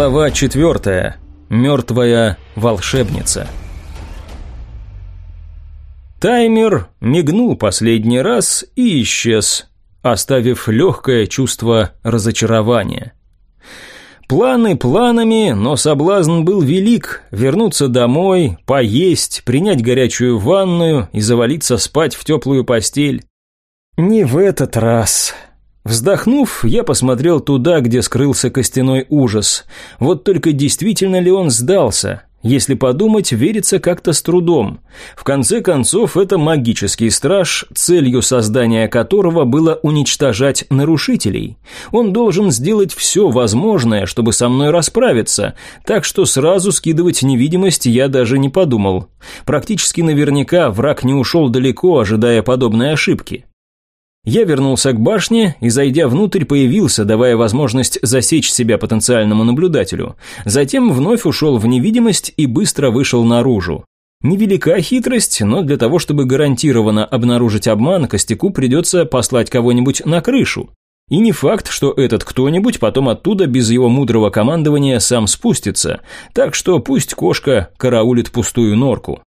Глава четвертая. Мертвая волшебница. Таймер мигнул последний раз и исчез, оставив легкое чувство разочарования. Планы планами, но соблазн был велик – вернуться домой, поесть, принять горячую ванную и завалиться спать в теплую постель. Не в этот раз. Вздохнув, я посмотрел туда, где скрылся костяной ужас. Вот только действительно ли он сдался? Если подумать, верится как-то с трудом. В конце концов, это магический страж, целью создания которого было уничтожать нарушителей. Он должен сделать все возможное, чтобы со мной расправиться, так что сразу скидывать невидимость я даже не подумал. Практически наверняка враг не ушел далеко, ожидая подобной ошибки. Я вернулся к башне и, зайдя внутрь, появился, давая возможность засечь себя потенциальному наблюдателю. Затем вновь ушел в невидимость и быстро вышел наружу. Невелика хитрость, но для того, чтобы гарантированно обнаружить обман, Костяку придется послать кого-нибудь на крышу. И не факт, что этот кто-нибудь потом оттуда без его мудрого командования сам спустится, так что пусть кошка караулит пустую норку.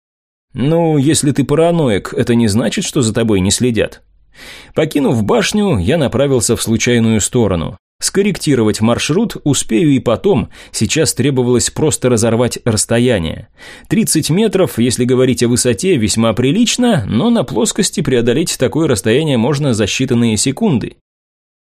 Ну, если ты параноик, это не значит, что за тобой не следят. Покинув башню, я направился в случайную сторону. Скорректировать маршрут успею и потом, сейчас требовалось просто разорвать расстояние. 30 метров, если говорить о высоте, весьма прилично, но на плоскости преодолеть такое расстояние можно за считанные секунды.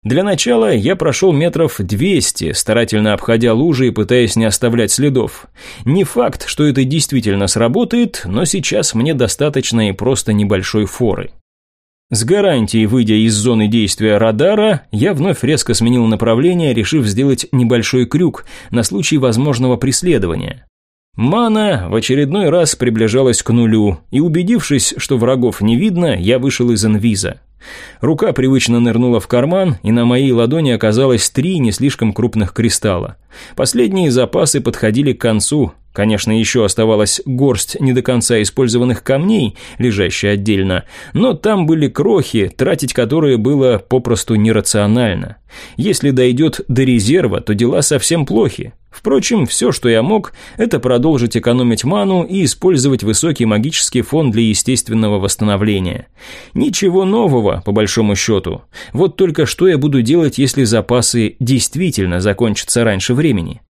Для начала я прошел метров 200, старательно обходя лужи и пытаясь не оставлять следов. Не факт, что это действительно сработает, но сейчас мне достаточно и просто небольшой форы. С гарантией выйдя из зоны действия радара, я вновь резко сменил направление, решив сделать небольшой крюк на случай возможного преследования. Мана в очередной раз приближалась к нулю, и убедившись, что врагов не видно, я вышел из инвиза. Рука привычно нырнула в карман, и на моей ладони оказалось три не слишком крупных кристалла. Последние запасы подходили к концу, Конечно, еще оставалась горсть не до конца использованных камней, лежащая отдельно, но там были крохи, тратить которые было попросту нерационально. Если дойдет до резерва, то дела совсем плохи. Впрочем, все, что я мог, это продолжить экономить ману и использовать высокий магический фон для естественного восстановления. Ничего нового, по большому счету. Вот только что я буду делать, если запасы действительно закончатся раньше времени?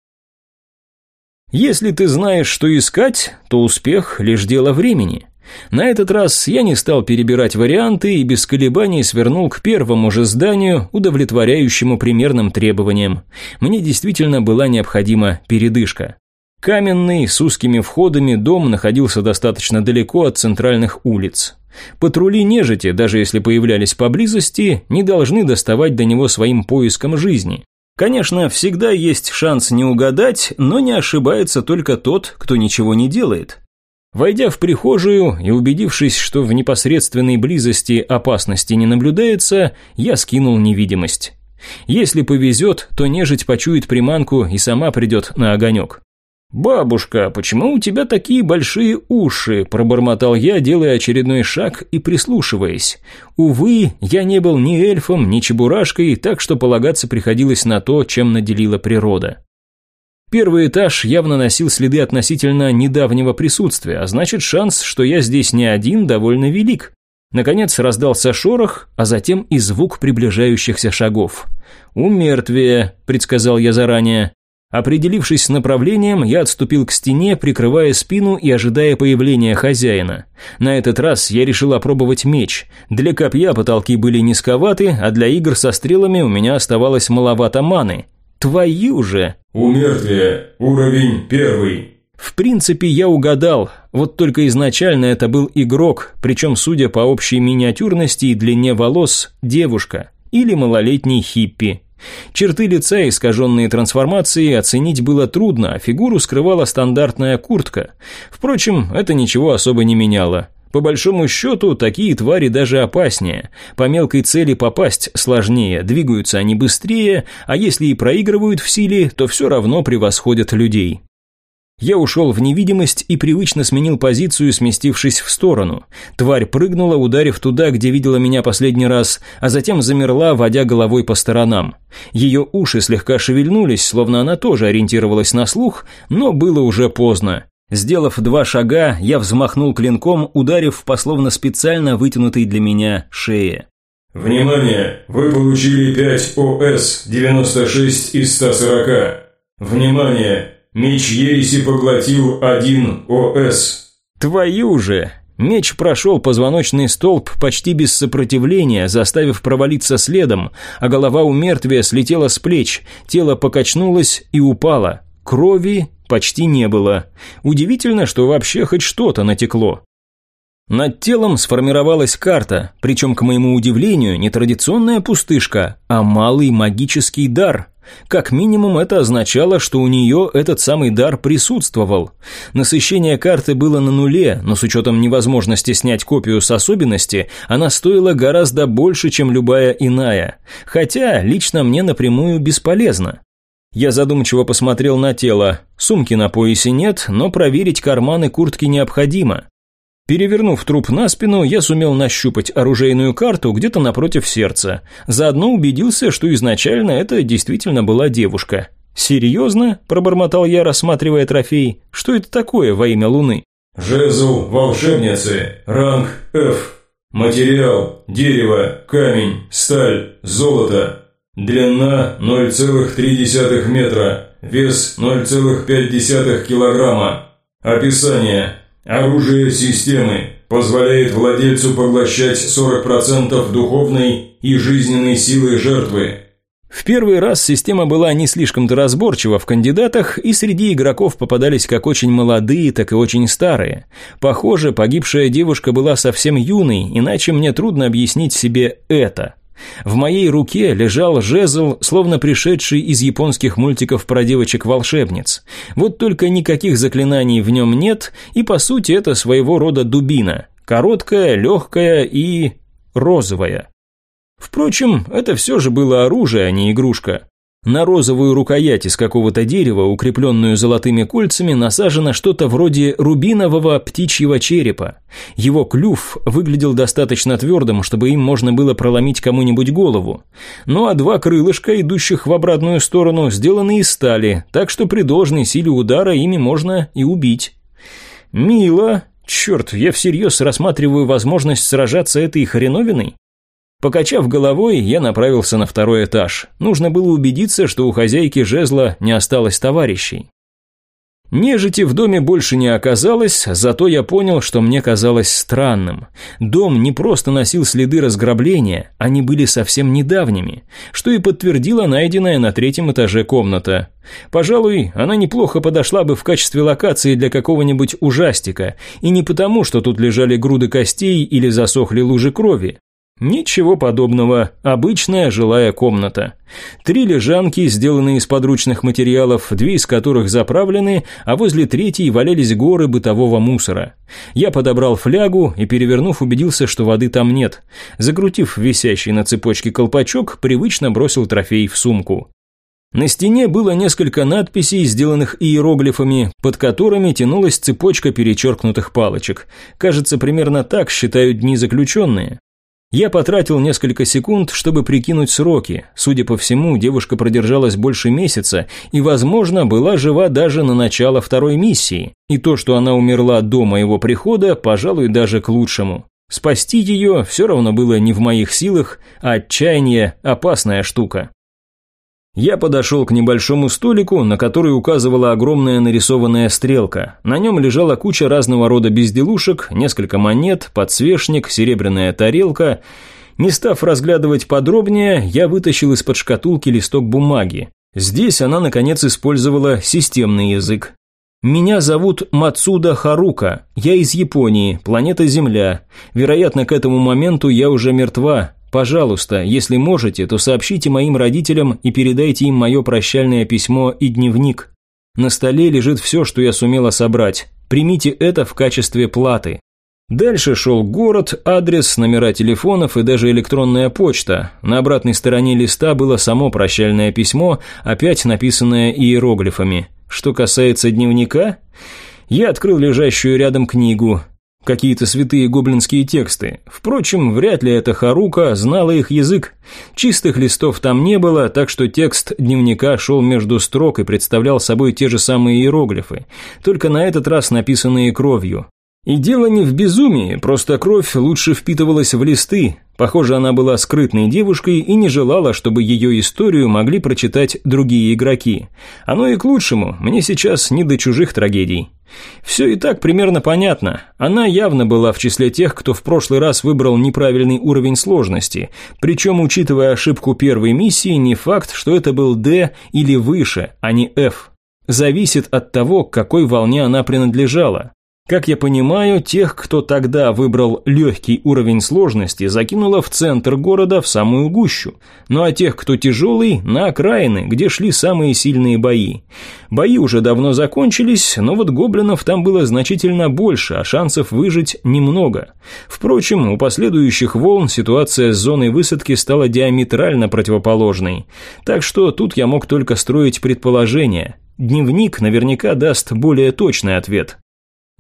Если ты знаешь, что искать, то успех – лишь дело времени. На этот раз я не стал перебирать варианты и без колебаний свернул к первому же зданию, удовлетворяющему примерным требованиям. Мне действительно была необходима передышка. Каменный, с узкими входами дом находился достаточно далеко от центральных улиц. Патрули нежити, даже если появлялись поблизости, не должны доставать до него своим поиском жизни. Конечно, всегда есть шанс не угадать, но не ошибается только тот, кто ничего не делает. Войдя в прихожую и убедившись, что в непосредственной близости опасности не наблюдается, я скинул невидимость. Если повезет, то нежить почует приманку и сама придет на огонек. «Бабушка, почему у тебя такие большие уши?» – пробормотал я, делая очередной шаг и прислушиваясь. Увы, я не был ни эльфом, ни чебурашкой, так что полагаться приходилось на то, чем наделила природа. Первый этаж явно носил следы относительно недавнего присутствия, а значит шанс, что я здесь не один, довольно велик. Наконец раздался шорох, а затем и звук приближающихся шагов. «У мертвия», – предсказал я заранее. Определившись с направлением, я отступил к стене, прикрывая спину и ожидая появления хозяина. На этот раз я решил опробовать меч. Для копья потолки были низковаты, а для игр со стрелами у меня оставалось маловато маны. Твою же! Умертвие. Уровень первый. В принципе, я угадал, вот только изначально это был игрок, причем, судя по общей миниатюрности и длине волос, девушка или малолетний хиппи. Черты лица, искаженные трансформацией, оценить было трудно, а фигуру скрывала стандартная куртка. Впрочем, это ничего особо не меняло. По большому счету, такие твари даже опаснее. По мелкой цели попасть сложнее, двигаются они быстрее, а если и проигрывают в силе, то все равно превосходят людей. Я ушел в невидимость и привычно сменил позицию, сместившись в сторону. Тварь прыгнула, ударив туда, где видела меня последний раз, а затем замерла, водя головой по сторонам. Ее уши слегка шевельнулись, словно она тоже ориентировалась на слух, но было уже поздно. Сделав два шага, я взмахнул клинком, ударив по словно специально вытянутой для меня шее. «Внимание! Вы получили 5 ОС, 96 из 140. Внимание! Меч Ереси поглотил один ОС. Твою же! Меч прошел позвоночный столб почти без сопротивления, заставив провалиться следом, а голова у мертвия слетела с плеч, тело покачнулось и упало. Крови почти не было. Удивительно, что вообще хоть что-то натекло. Над телом сформировалась карта, причем, к моему удивлению, не традиционная пустышка, а малый магический дар. Как минимум это означало, что у нее этот самый дар присутствовал. Насыщение карты было на нуле, но с учетом невозможности снять копию с особенности, она стоила гораздо больше, чем любая иная. Хотя лично мне напрямую бесполезно. Я задумчиво посмотрел на тело. Сумки на поясе нет, но проверить карманы куртки необходимо. Перевернув труп на спину, я сумел нащупать оружейную карту где-то напротив сердца. Заодно убедился, что изначально это действительно была девушка. «Серьезно?» – пробормотал я, рассматривая трофей. «Что это такое во имя Луны?» «Жезл волшебницы, ранг F. Материал – дерево, камень, сталь, золото. Длина – 0,3 метра, вес – 0,5 килограмма. Описание – Оружие системы позволяет владельцу поглощать 40% духовной и жизненной силы жертвы. В первый раз система была не слишком-то разборчива в кандидатах, и среди игроков попадались как очень молодые, так и очень старые. Похоже, погибшая девушка была совсем юной, иначе мне трудно объяснить себе это. В моей руке лежал жезл, словно пришедший из японских мультиков про девочек-волшебниц. Вот только никаких заклинаний в нем нет, и по сути это своего рода дубина. Короткая, легкая и... розовая. Впрочем, это все же было оружие, а не игрушка. На розовую рукоять из какого-то дерева, укрепленную золотыми кольцами, насажено что-то вроде рубинового птичьего черепа. Его клюв выглядел достаточно твердым, чтобы им можно было проломить кому-нибудь голову. Ну а два крылышка, идущих в обратную сторону, сделаны из стали, так что при должной силе удара ими можно и убить. Мило. Черт, я всерьез рассматриваю возможность сражаться этой хреновиной. Покачав головой, я направился на второй этаж. Нужно было убедиться, что у хозяйки жезла не осталось товарищей. Нежити в доме больше не оказалось, зато я понял, что мне казалось странным. Дом не просто носил следы разграбления, они были совсем недавними, что и подтвердила найденная на третьем этаже комната. Пожалуй, она неплохо подошла бы в качестве локации для какого-нибудь ужастика, и не потому, что тут лежали груды костей или засохли лужи крови. Ничего подобного, обычная жилая комната. Три лежанки, сделанные из подручных материалов, две из которых заправлены, а возле третьей валялись горы бытового мусора. Я подобрал флягу и, перевернув, убедился, что воды там нет. Закрутив висящий на цепочке колпачок, привычно бросил трофей в сумку. На стене было несколько надписей, сделанных иероглифами, под которыми тянулась цепочка перечеркнутых палочек. Кажется, примерно так считают дни заключенные. Я потратил несколько секунд, чтобы прикинуть сроки. Судя по всему, девушка продержалась больше месяца и, возможно, была жива даже на начало второй миссии. И то, что она умерла до моего прихода, пожалуй, даже к лучшему. Спасти ее все равно было не в моих силах, а отчаяние – опасная штука. Я подошел к небольшому столику, на который указывала огромная нарисованная стрелка. На нем лежала куча разного рода безделушек, несколько монет, подсвечник, серебряная тарелка. Не став разглядывать подробнее, я вытащил из-под шкатулки листок бумаги. Здесь она, наконец, использовала системный язык. «Меня зовут Мацуда Харука. Я из Японии, планета Земля. Вероятно, к этому моменту я уже мертва, Пожалуйста, если можете, то сообщите моим родителям и передайте им мое прощальное письмо и дневник. На столе лежит все, что я сумела собрать. Примите это в качестве платы. Дальше шел город, адрес, номера телефонов и даже электронная почта. На обратной стороне листа было само прощальное письмо, опять написанное иероглифами. Что касается дневника, я открыл лежащую рядом книгу. Какие-то святые гоблинские тексты. Впрочем, вряд ли эта Харука знала их язык. Чистых листов там не было, так что текст дневника шел между строк и представлял собой те же самые иероглифы, только на этот раз написанные кровью. И дело не в безумии, просто кровь лучше впитывалась в листы. Похоже, она была скрытной девушкой и не желала, чтобы ее историю могли прочитать другие игроки. Оно и к лучшему, мне сейчас не до чужих трагедий. Все и так примерно понятно. Она явно была в числе тех, кто в прошлый раз выбрал неправильный уровень сложности. Причем, учитывая ошибку первой миссии, не факт, что это был D или выше, а не F. Зависит от того, к какой волне она принадлежала. Как я понимаю, тех, кто тогда выбрал легкий уровень сложности, закинуло в центр города в самую гущу. Ну а тех, кто тяжелый, на окраины, где шли самые сильные бои. Бои уже давно закончились, но вот гоблинов там было значительно больше, а шансов выжить немного. Впрочем, у последующих волн ситуация с зоной высадки стала диаметрально противоположной. Так что тут я мог только строить предположения. Дневник наверняка даст более точный ответ.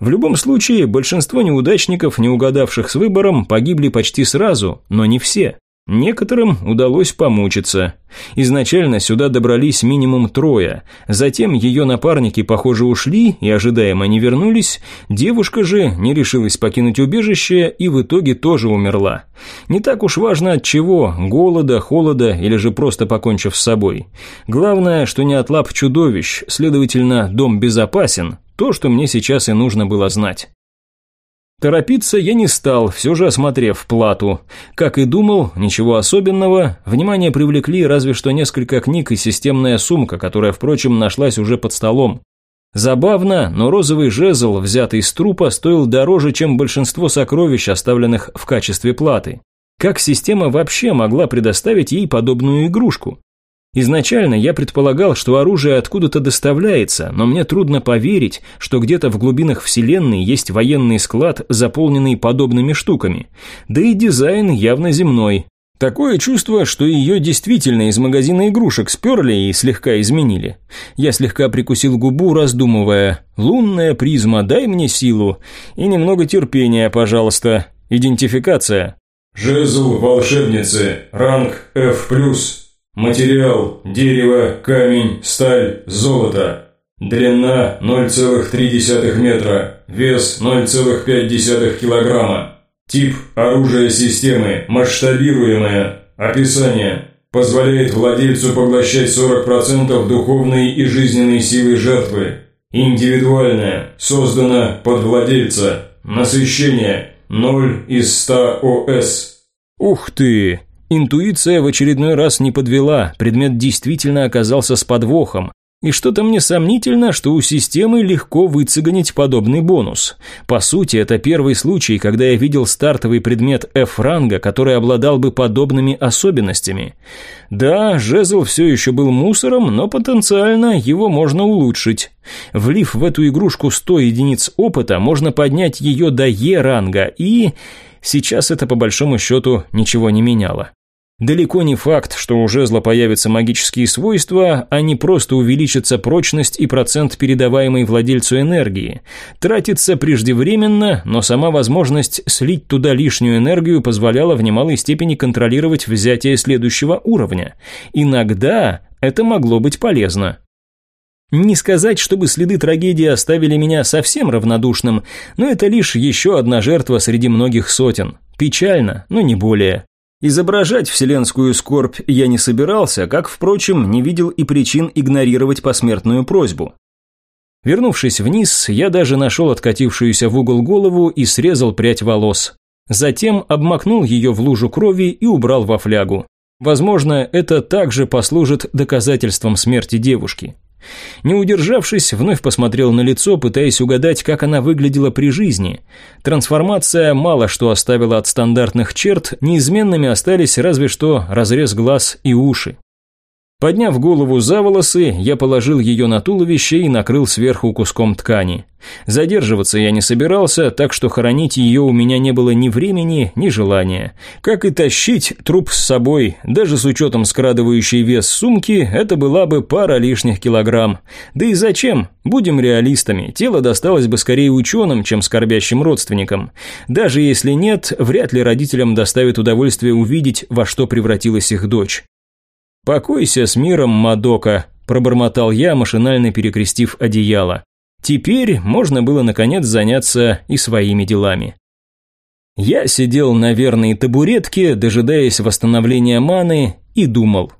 В любом случае, большинство неудачников, не угадавших с выбором, погибли почти сразу, но не все. Некоторым удалось помучиться. Изначально сюда добрались минимум трое. Затем ее напарники, похоже, ушли и ожидаемо не вернулись. Девушка же не решилась покинуть убежище и в итоге тоже умерла. Не так уж важно от чего – голода, холода или же просто покончив с собой. Главное, что не от лап чудовищ, следовательно, дом безопасен, то, что мне сейчас и нужно было знать. Торопиться я не стал, все же осмотрев плату. Как и думал, ничего особенного, внимание привлекли разве что несколько книг и системная сумка, которая, впрочем, нашлась уже под столом. Забавно, но розовый жезл, взятый из трупа, стоил дороже, чем большинство сокровищ, оставленных в качестве платы. Как система вообще могла предоставить ей подобную игрушку? Изначально я предполагал, что оружие откуда-то доставляется, но мне трудно поверить, что где-то в глубинах Вселенной есть военный склад, заполненный подобными штуками. Да и дизайн явно земной. Такое чувство, что ее действительно из магазина игрушек сперли и слегка изменили. Я слегка прикусил губу, раздумывая «Лунная призма, дай мне силу» и немного терпения, пожалуйста. Идентификация. Жезл волшебницы, ранг F+, Материал – дерево, камень, сталь, золото. Длина – 0,3 метра, вес – 0,5 килограмма. Тип оружия системы – масштабируемое. Описание – позволяет владельцу поглощать 40% духовной и жизненной силы жертвы. Индивидуальное, создано под владельца. Насыщение – 0 из 100 ОС. Ух ты! Интуиция в очередной раз не подвела, предмет действительно оказался с подвохом. И что-то мне сомнительно, что у системы легко выцегонить подобный бонус. По сути, это первый случай, когда я видел стартовый предмет F-ранга, который обладал бы подобными особенностями. Да, жезл все еще был мусором, но потенциально его можно улучшить. Влив в эту игрушку 100 единиц опыта, можно поднять ее до Е-ранга, и... Сейчас это по большому счету ничего не меняло. Далеко не факт, что у жезла появятся магические свойства, а не просто увеличится прочность и процент передаваемой владельцу энергии. Тратится преждевременно, но сама возможность слить туда лишнюю энергию позволяла в немалой степени контролировать взятие следующего уровня. Иногда это могло быть полезно. Не сказать, чтобы следы трагедии оставили меня совсем равнодушным, но это лишь еще одна жертва среди многих сотен. Печально, но не более. Изображать вселенскую скорбь я не собирался, как, впрочем, не видел и причин игнорировать посмертную просьбу. Вернувшись вниз, я даже нашел откатившуюся в угол голову и срезал прядь волос. Затем обмакнул ее в лужу крови и убрал во флягу. Возможно, это также послужит доказательством смерти девушки. Не удержавшись, вновь посмотрел на лицо, пытаясь угадать, как она выглядела при жизни. Трансформация мало что оставила от стандартных черт, неизменными остались разве что разрез глаз и уши. Подняв голову за волосы, я положил ее на туловище и накрыл сверху куском ткани. Задерживаться я не собирался, так что хоронить ее у меня не было ни времени, ни желания. Как и тащить труп с собой, даже с учетом скрадывающей вес сумки, это была бы пара лишних килограмм. Да и зачем? Будем реалистами, тело досталось бы скорее ученым, чем скорбящим родственникам. Даже если нет, вряд ли родителям доставит удовольствие увидеть, во что превратилась их дочь. «Покойся с миром, Мадока», – пробормотал я, машинально перекрестив одеяло. Теперь можно было наконец заняться и своими делами. Я сидел на верной табуретке, дожидаясь восстановления маны, и думал.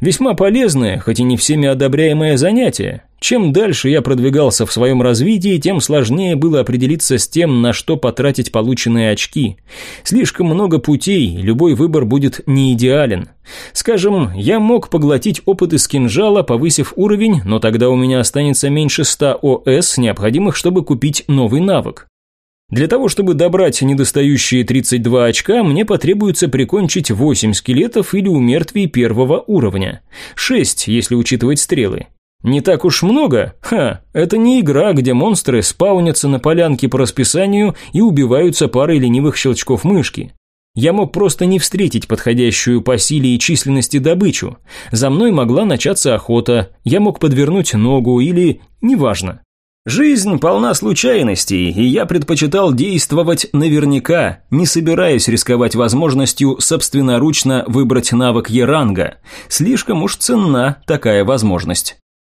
Весьма полезное, хоть и не всеми одобряемое занятие. Чем дальше я продвигался в своем развитии, тем сложнее было определиться с тем, на что потратить полученные очки. Слишком много путей, любой выбор будет не идеален. Скажем, я мог поглотить опыт из кинжала, повысив уровень, но тогда у меня останется меньше 100 ОС, необходимых, чтобы купить новый навык. Для того, чтобы добрать недостающие 32 очка, мне потребуется прикончить 8 скелетов или умертвий первого уровня. 6, если учитывать стрелы. Не так уж много? Ха, это не игра, где монстры спаунятся на полянке по расписанию и убиваются парой ленивых щелчков мышки. Я мог просто не встретить подходящую по силе и численности добычу. За мной могла начаться охота, я мог подвернуть ногу или... неважно. Жизнь полна случайностей, и я предпочитал действовать наверняка, не собираясь рисковать возможностью собственноручно выбрать навык Еранга. Слишком уж ценна такая возможность.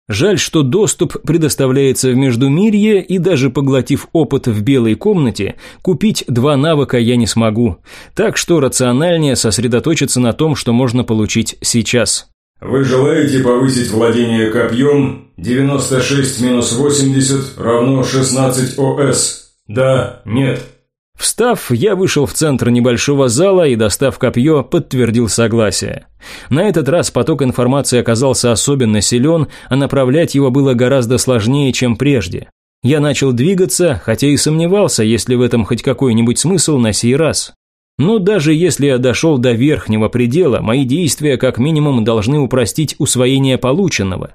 Жаль, что доступ предоставляется в Междумирье, и даже поглотив опыт в белой комнате, купить два навыка я не смогу. Так что рациональнее сосредоточиться на том, что можно получить сейчас. Вы желаете повысить владение копьем 96 минус 80 равно 16 ОС? Да, нет. Встав, я вышел в центр небольшого зала и, достав копье, подтвердил согласие. На этот раз поток информации оказался особенно силен, а направлять его было гораздо сложнее, чем прежде. Я начал двигаться, хотя и сомневался, есть ли в этом хоть какой-нибудь смысл на сей раз. Но даже если я дошел до верхнего предела, мои действия как минимум должны упростить усвоение полученного.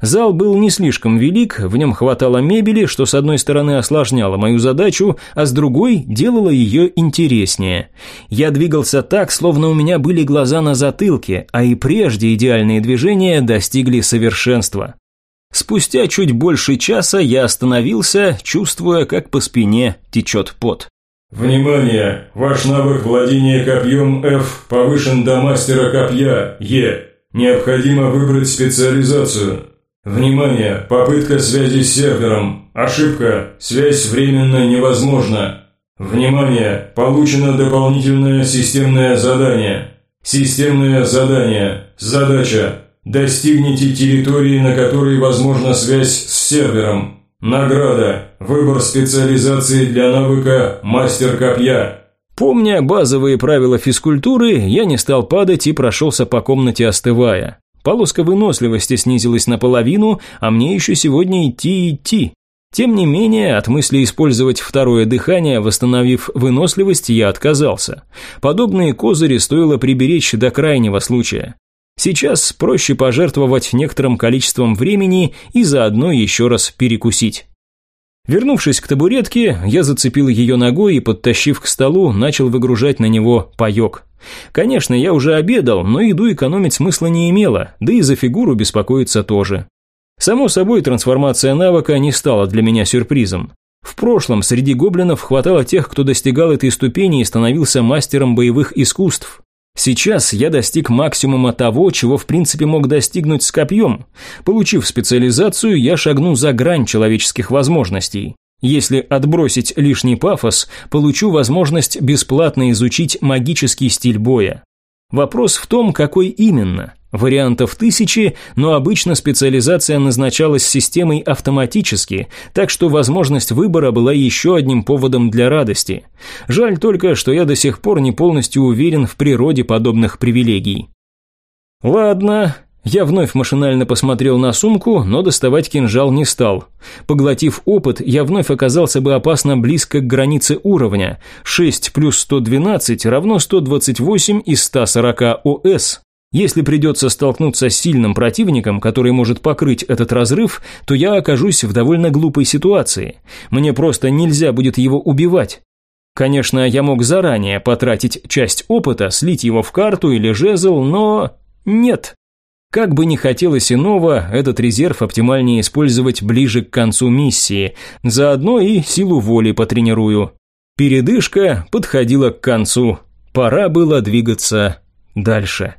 Зал был не слишком велик, в нем хватало мебели, что с одной стороны осложняло мою задачу, а с другой делало ее интереснее. Я двигался так, словно у меня были глаза на затылке, а и прежде идеальные движения достигли совершенства. Спустя чуть больше часа я остановился, чувствуя, как по спине течет пот. «Внимание! Ваш навык владения копьем F повышен до мастера копья Е. Необходимо выбрать специализацию». Внимание! Попытка связи с сервером. Ошибка. Связь временно невозможна. Внимание! Получено дополнительное системное задание. Системное задание. Задача. Достигните территории, на которой возможна связь с сервером. Награда. Выбор специализации для навыка «Мастер копья». Помня базовые правила физкультуры, я не стал падать и прошелся по комнате остывая. Полоска выносливости снизилась наполовину, а мне еще сегодня идти идти. Тем не менее, от мысли использовать второе дыхание, восстановив выносливость, я отказался. Подобные козыри стоило приберечь до крайнего случая. Сейчас проще пожертвовать некоторым количеством времени и заодно еще раз перекусить. Вернувшись к табуретке, я зацепил ее ногой и, подтащив к столу, начал выгружать на него паек. Конечно, я уже обедал, но еду экономить смысла не имело, да и за фигуру беспокоиться тоже. Само собой, трансформация навыка не стала для меня сюрпризом. В прошлом среди гоблинов хватало тех, кто достигал этой ступени и становился мастером боевых искусств. Сейчас я достиг максимума того, чего в принципе мог достигнуть с копьем. Получив специализацию, я шагну за грань человеческих возможностей. Если отбросить лишний пафос, получу возможность бесплатно изучить магический стиль боя. Вопрос в том, какой именно. Вариантов тысячи, но обычно специализация назначалась системой автоматически, так что возможность выбора была еще одним поводом для радости. Жаль только, что я до сих пор не полностью уверен в природе подобных привилегий. Ладно, я вновь машинально посмотрел на сумку, но доставать кинжал не стал. Поглотив опыт, я вновь оказался бы опасно близко к границе уровня. 6 плюс 112 равно 128 из 140 ОС. Если придется столкнуться с сильным противником, который может покрыть этот разрыв, то я окажусь в довольно глупой ситуации. Мне просто нельзя будет его убивать. Конечно, я мог заранее потратить часть опыта, слить его в карту или жезл, но... нет. Как бы ни хотелось иного, этот резерв оптимальнее использовать ближе к концу миссии, заодно и силу воли потренирую. Передышка подходила к концу, пора было двигаться дальше.